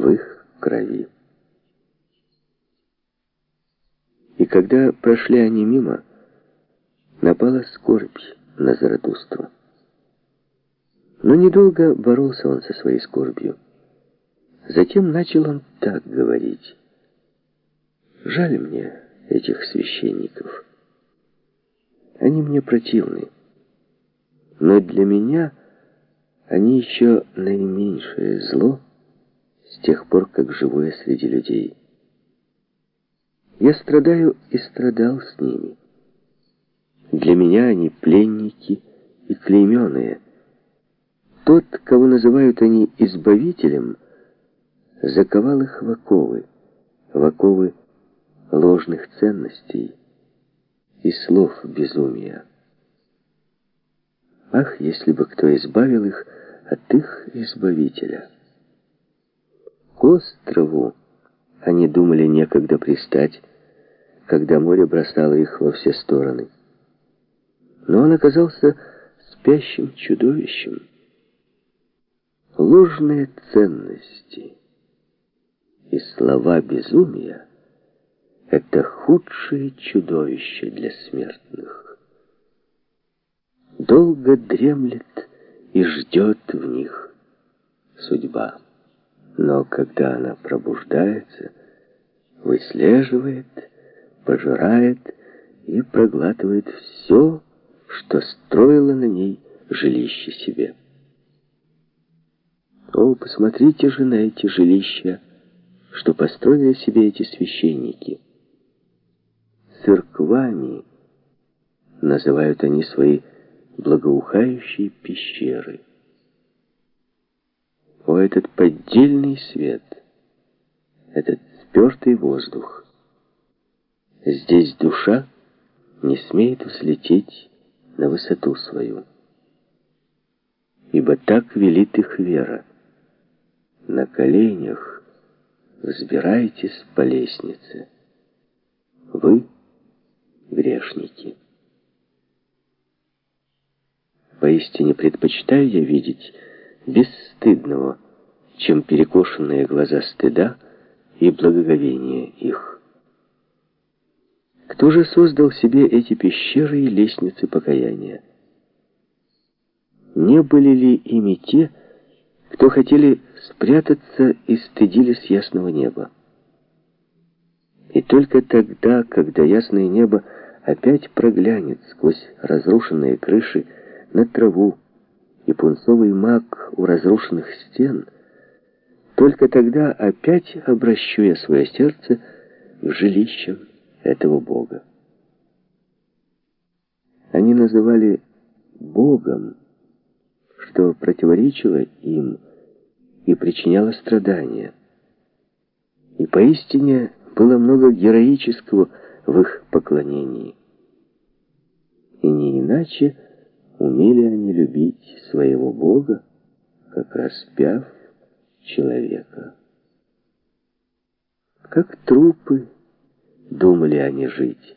в их крови. И когда прошли они мимо, напала скорбь на Заратустру. Но недолго боролся он со своей скорбью. Затем начал он так говорить. «Жаль мне этих священников. Они мне противны. Но для меня они еще наименьшее зло тех пор, как живу я среди людей. Я страдаю и страдал с ними. Для меня они пленники и клейменные. Тот, кого называют они избавителем, заковал их в оковы, в оковы ложных ценностей и слов безумия. Ах, если бы кто избавил их от их избавителя! К острову они думали некогда пристать, когда море бросало их во все стороны. Но он оказался спящим чудовищем. Ложные ценности и слова безумия — это худшее чудовище для смертных. Долго дремлет и ждет в них судьба. Но когда она пробуждается, выслеживает, пожирает и проглатывает все, что строило на ней жилище себе. О, посмотрите же на эти жилища, что построили себе эти священники. Церквами называют они свои благоухающие пещеры. О, этот поддельный свет, этот спертый воздух. Здесь душа не смеет взлететь на высоту свою. Ибо так велит их вера. На коленях взбирайтесь по лестнице. Вы грешники. Поистине предпочитаю я видеть бесстыдного, чем перекошенные глаза стыда и благоговения их. Кто же создал себе эти пещеры и лестницы покаяния? Не были ли ими те, кто хотели спрятаться и стыдились ясного неба? И только тогда, когда ясное небо опять проглянет сквозь разрушенные крыши на траву, и пунцовый маг у разрушенных стен, только тогда опять обращу я свое сердце к жилищам этого Бога. Они называли Богом, что противоречило им и причиняло страдания. И поистине было много героического в их поклонении. И не иначе, Умели они любить своего Бога, как распяв человека. Как трупы думали они жить.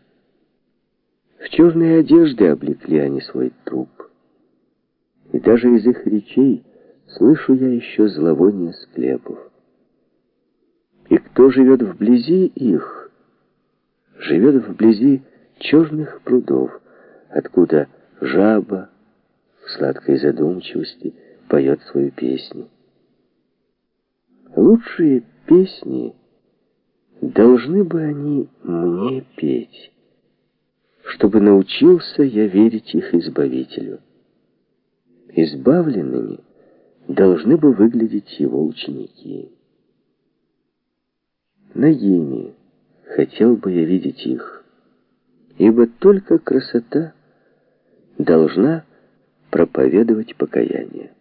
В черные одежды облекли они свой труп. И даже из их речей слышу я еще зловоние склепов. И кто живет вблизи их, живет вблизи черных прудов, откуда жаба, в сладкой задумчивости поет свою песню. Лучшие песни должны бы они мне петь, чтобы научился я верить их Избавителю. Избавленными должны бы выглядеть его ученики. Нагими хотел бы я видеть их, ибо только красота должна проповедовать покаяние.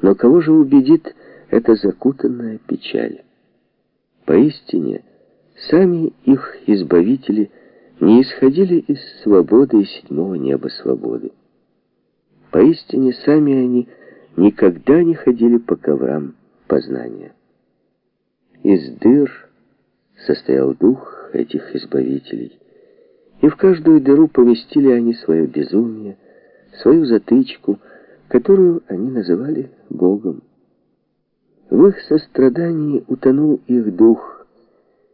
Но кого же убедит эта закутанная печаль? Поистине, сами их избавители не исходили из свободы и седьмого неба свободы. Поистине, сами они никогда не ходили по коврам познания. Из дыр состоял дух этих избавителей, и в каждую дыру поместили они свое безумие, свою затычку, которую они называли Богом. В их сострадании утонул их дух,